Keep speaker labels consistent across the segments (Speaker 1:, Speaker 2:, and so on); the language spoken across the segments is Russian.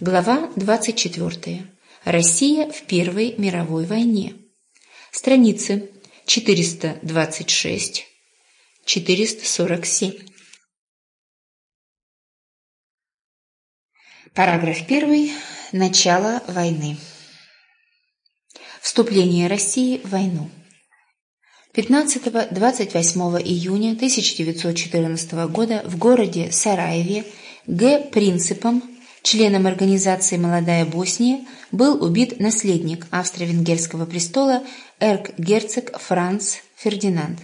Speaker 1: Глава 24. Россия в Первой мировой войне. Страницы 426-447. Параграф 1. Начало войны. Вступление России в войну. 15-28 июня 1914 года в городе Сараеве Г. Принципом, членом организации «Молодая Босния», был убит наследник австро-венгерского престола эрк-герцог Франц Фердинанд.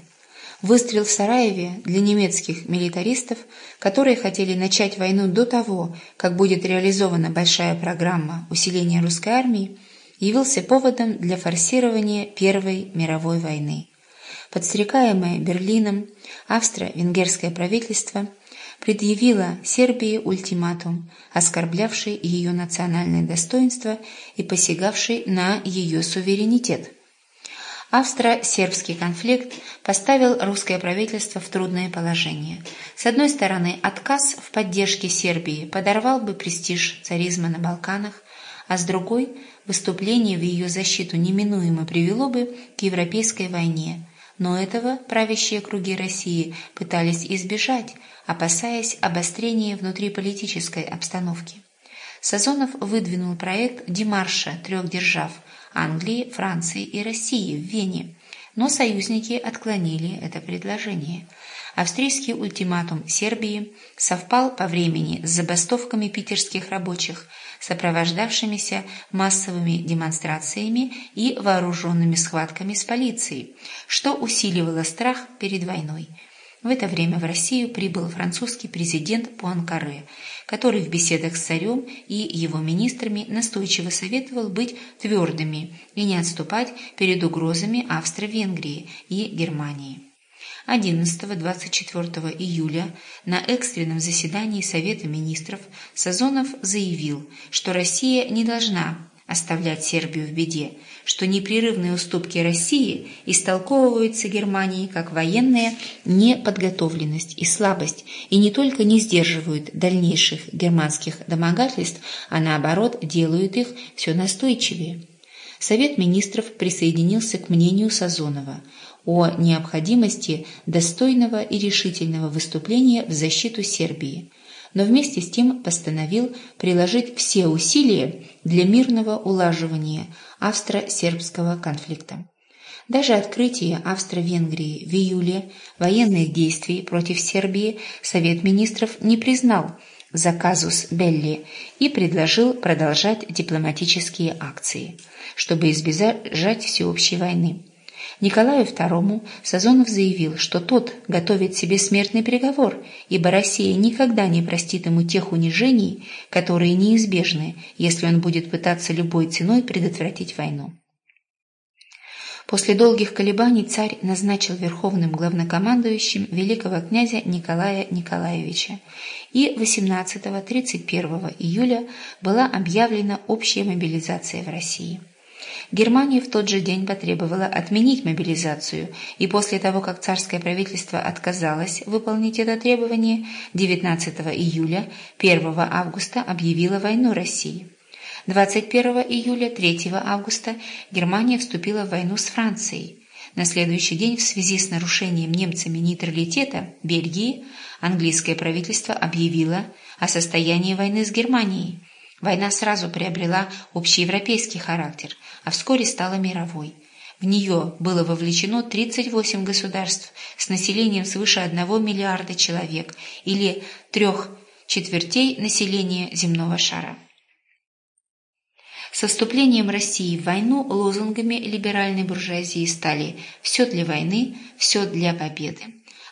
Speaker 1: Выстрел в Сараеве для немецких милитаристов, которые хотели начать войну до того, как будет реализована большая программа усиления русской армии, явился поводом для форсирования Первой мировой войны. Подстрекаемое Берлином, австро-венгерское правительство предъявило Сербии ультиматум, оскорблявший ее национальное достоинство и посягавший на ее суверенитет. Австро-сербский конфликт поставил русское правительство в трудное положение. С одной стороны, отказ в поддержке Сербии подорвал бы престиж царизма на Балканах, а с другой – выступление в ее защиту неминуемо привело бы к европейской войне, но этого правящие круги России пытались избежать, опасаясь обострения внутриполитической обстановки. Сазонов выдвинул проект демарша трех держав – Англии, Франции и России в Вене, но союзники отклонили это предложение. Австрийский ультиматум Сербии совпал по времени с забастовками питерских рабочих – сопровождавшимися массовыми демонстрациями и вооруженными схватками с полицией, что усиливало страх перед войной. В это время в Россию прибыл французский президент Пуанкаре, который в беседах с царем и его министрами настойчиво советовал быть твердыми и не отступать перед угрозами Австро-Венгрии и Германии. 11-24 июля на экстренном заседании Совета министров Сазонов заявил, что Россия не должна оставлять Сербию в беде, что непрерывные уступки России истолковываются Германией как военная неподготовленность и слабость и не только не сдерживают дальнейших германских домогательств, а наоборот делают их все настойчивее. Совет министров присоединился к мнению Сазонова – о необходимости достойного и решительного выступления в защиту Сербии, но вместе с тем постановил приложить все усилия для мирного улаживания австро-сербского конфликта. Даже открытие Австро-Венгрии в июле военных действий против Сербии Совет министров не признал за казус Белли и предложил продолжать дипломатические акции, чтобы избежать всеобщей войны. Николаю II Сазонов заявил, что тот готовит себе смертный приговор, ибо Россия никогда не простит ему тех унижений, которые неизбежны, если он будет пытаться любой ценой предотвратить войну. После долгих колебаний царь назначил верховным главнокомандующим великого князя Николая Николаевича, и 18-31 июля была объявлена общая мобилизация в России. Германия в тот же день потребовала отменить мобилизацию, и после того, как царское правительство отказалось выполнить это требование, 19 июля 1 августа объявила войну России. 21 июля 3 августа Германия вступила в войну с Францией. На следующий день в связи с нарушением немцами нейтралитета Бельгии английское правительство объявило о состоянии войны с Германией. Война сразу приобрела общеевропейский характер, а вскоре стала мировой. В нее было вовлечено 38 государств с населением свыше 1 миллиарда человек или трех четвертей населения земного шара. Со вступлением России в войну лозунгами либеральной буржуазии стали «все для войны, все для победы».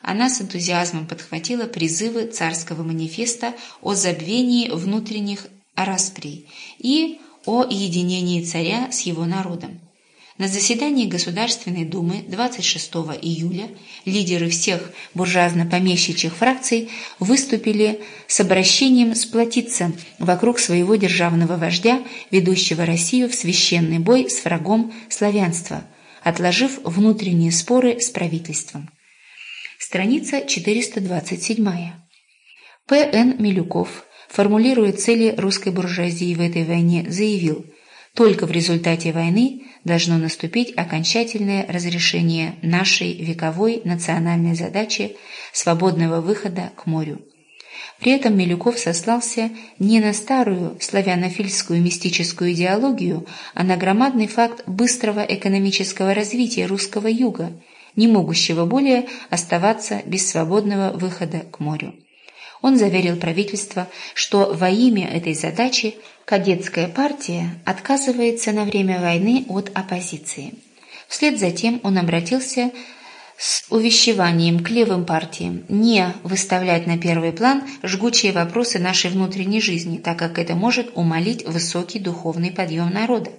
Speaker 1: Она с энтузиазмом подхватила призывы царского манифеста о забвении внутренних распри и о единении царя с его народом. На заседании Государственной Думы 26 июля лидеры всех буржуазно-помещичьих фракций выступили с обращением сплотиться вокруг своего державного вождя, ведущего Россию в священный бой с врагом славянства, отложив внутренние споры с правительством. Страница 427. П.Н. Милюков формулируя цели русской буржуазии в этой войне, заявил «Только в результате войны должно наступить окончательное разрешение нашей вековой национальной задачи свободного выхода к морю». При этом Милюков сослался не на старую славянофильскую мистическую идеологию, а на громадный факт быстрого экономического развития русского юга, не могущего более оставаться без свободного выхода к морю. Он заверил правительство, что во имя этой задачи кадетская партия отказывается на время войны от оппозиции. Вслед за тем он обратился с увещеванием к левым партиям не выставлять на первый план жгучие вопросы нашей внутренней жизни, так как это может умолить высокий духовный подъем народа.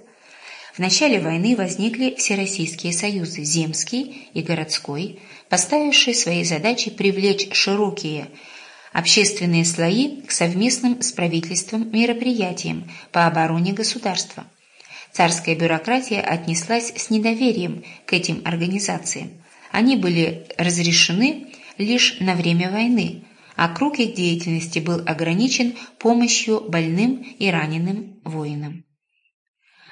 Speaker 1: В начале войны возникли всероссийские союзы «Земский» и «Городской», поставившие своей задачей привлечь широкие общественные слои к совместным с правительством мероприятиям по обороне государства. Царская бюрократия отнеслась с недоверием к этим организациям. Они были разрешены лишь на время войны, а круг их деятельности был ограничен помощью больным и раненым воинам.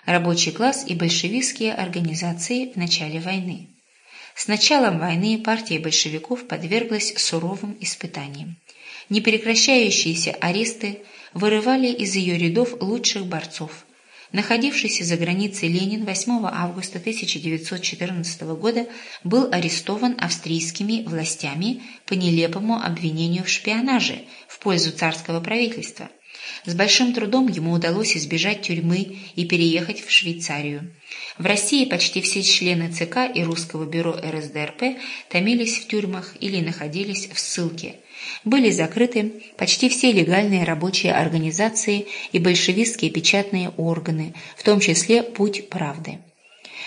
Speaker 1: Рабочий класс и большевистские организации в начале войны. С началом войны партия большевиков подверглась суровым испытаниям. Непрекращающиеся аресты вырывали из ее рядов лучших борцов – Находившийся за границей Ленин 8 августа 1914 года был арестован австрийскими властями по нелепому обвинению в шпионаже в пользу царского правительства. С большим трудом ему удалось избежать тюрьмы и переехать в Швейцарию. В России почти все члены ЦК и Русского бюро РСДРП томились в тюрьмах или находились в ссылке – были закрыты почти все легальные рабочие организации и большевистские печатные органы, в том числе «Путь правды».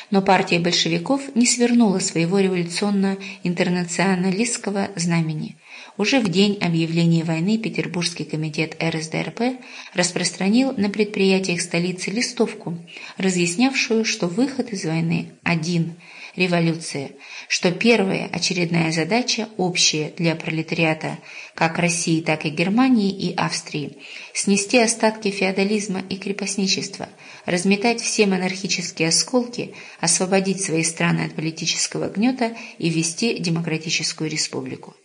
Speaker 1: Но партия большевиков не свернула своего революционно-интернационалистского знамени. Уже в день объявления войны Петербургский комитет РСДРП распространил на предприятиях столицы листовку, разъяснявшую, что выход из войны один – революция, что первая очередная задача, общая для пролетариата как России, так и Германии и Австрии, снести остатки феодализма и крепостничества, разметать все монархические осколки, освободить свои страны от политического гнета и ввести демократическую республику.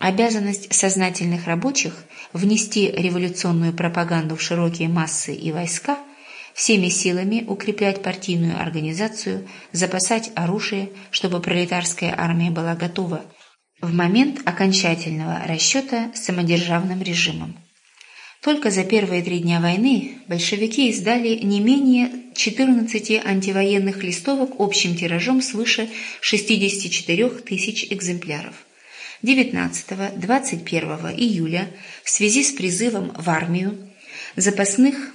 Speaker 1: Обязанность сознательных рабочих внести революционную пропаганду в широкие массы и войска – всеми силами укреплять партийную организацию, запасать оружие, чтобы пролетарская армия была готова в момент окончательного расчета с самодержавным режимом. Только за первые три дня войны большевики издали не менее 14 антивоенных листовок общим тиражом свыше 64 тысяч экземпляров. 19-21 июля в связи с призывом в армию запасных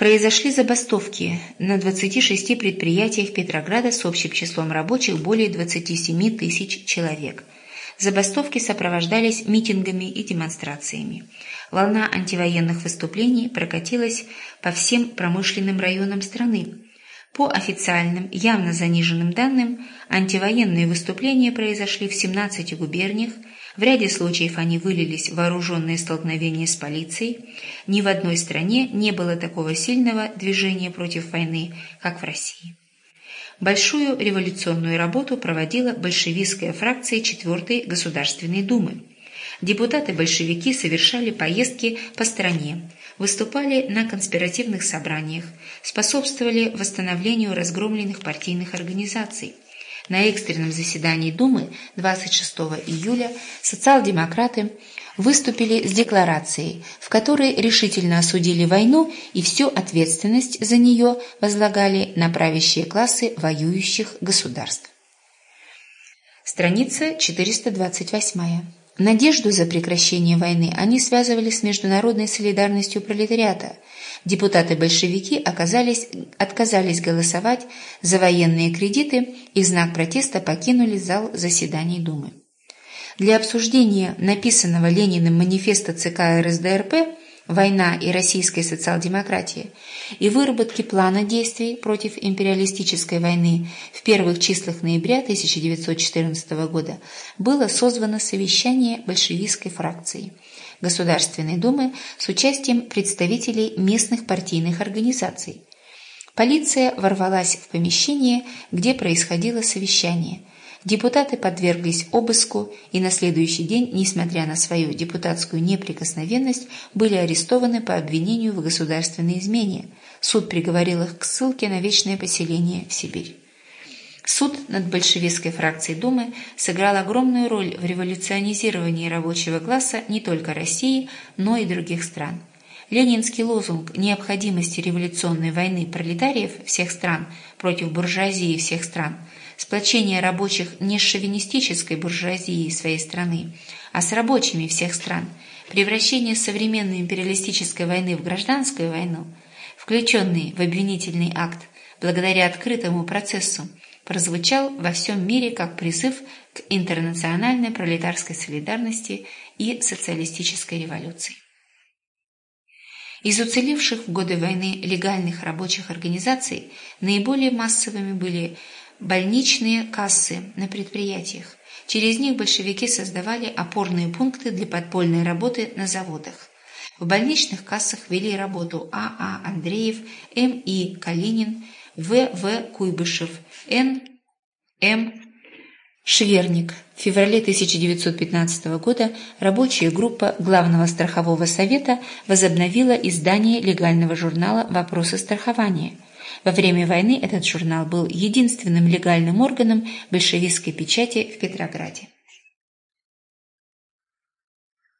Speaker 1: Произошли забастовки на 26 предприятиях Петрограда с общим числом рабочих более 27 тысяч человек. Забастовки сопровождались митингами и демонстрациями. Волна антивоенных выступлений прокатилась по всем промышленным районам страны. По официальным, явно заниженным данным, антивоенные выступления произошли в 17 губерниях, в ряде случаев они вылились в вооруженные столкновения с полицией. Ни в одной стране не было такого сильного движения против войны, как в России. Большую революционную работу проводила большевистская фракция 4 Государственной Думы. Депутаты-большевики совершали поездки по стране, выступали на конспиративных собраниях, способствовали восстановлению разгромленных партийных организаций – на экстренном заседании Думы 26 июля социал-демократы выступили с декларацией, в которой решительно осудили войну и всю ответственность за нее возлагали на правящие классы воюющих государств. Страница 428. Надежду за прекращение войны они связывали с международной солидарностью пролетариата – Депутаты-большевики отказались голосовать за военные кредиты и в знак протеста покинули зал заседаний Думы. Для обсуждения написанного Лениным манифеста ЦК РСДРП «Война и российская социал-демократия» и выработки плана действий против империалистической войны в первых числах ноября 1914 года было созвано совещание большевистской фракции – Государственной Думы с участием представителей местных партийных организаций. Полиция ворвалась в помещение, где происходило совещание. Депутаты подверглись обыску и на следующий день, несмотря на свою депутатскую неприкосновенность, были арестованы по обвинению в государственной измене. Суд приговорил их к ссылке на вечное поселение в Сибирь. Суд над большевистской фракцией Думы сыграл огромную роль в революционизировании рабочего класса не только России, но и других стран. Ленинский лозунг необходимости революционной войны пролетариев всех стран против буржуазии всех стран, сплочение рабочих не с шовинистической буржуазией своей страны, а с рабочими всех стран, превращение современной империалистической войны в гражданскую войну, включенный в обвинительный акт благодаря открытому процессу, прозвучал во всем мире как призыв к интернациональной пролетарской солидарности и социалистической революции. Из уцелевших в годы войны легальных рабочих организаций наиболее массовыми были больничные кассы на предприятиях. Через них большевики создавали опорные пункты для подпольной работы на заводах. В больничных кассах вели работу А.А. А Андреев, М.И. Калинин, в. В. Куйбышев, Н. М. Шверник. В феврале 1915 года рабочая группа Главного страхового совета возобновила издание легального журнала «Вопросы страхования». Во время войны этот журнал был единственным легальным органом большевистской печати в Петрограде.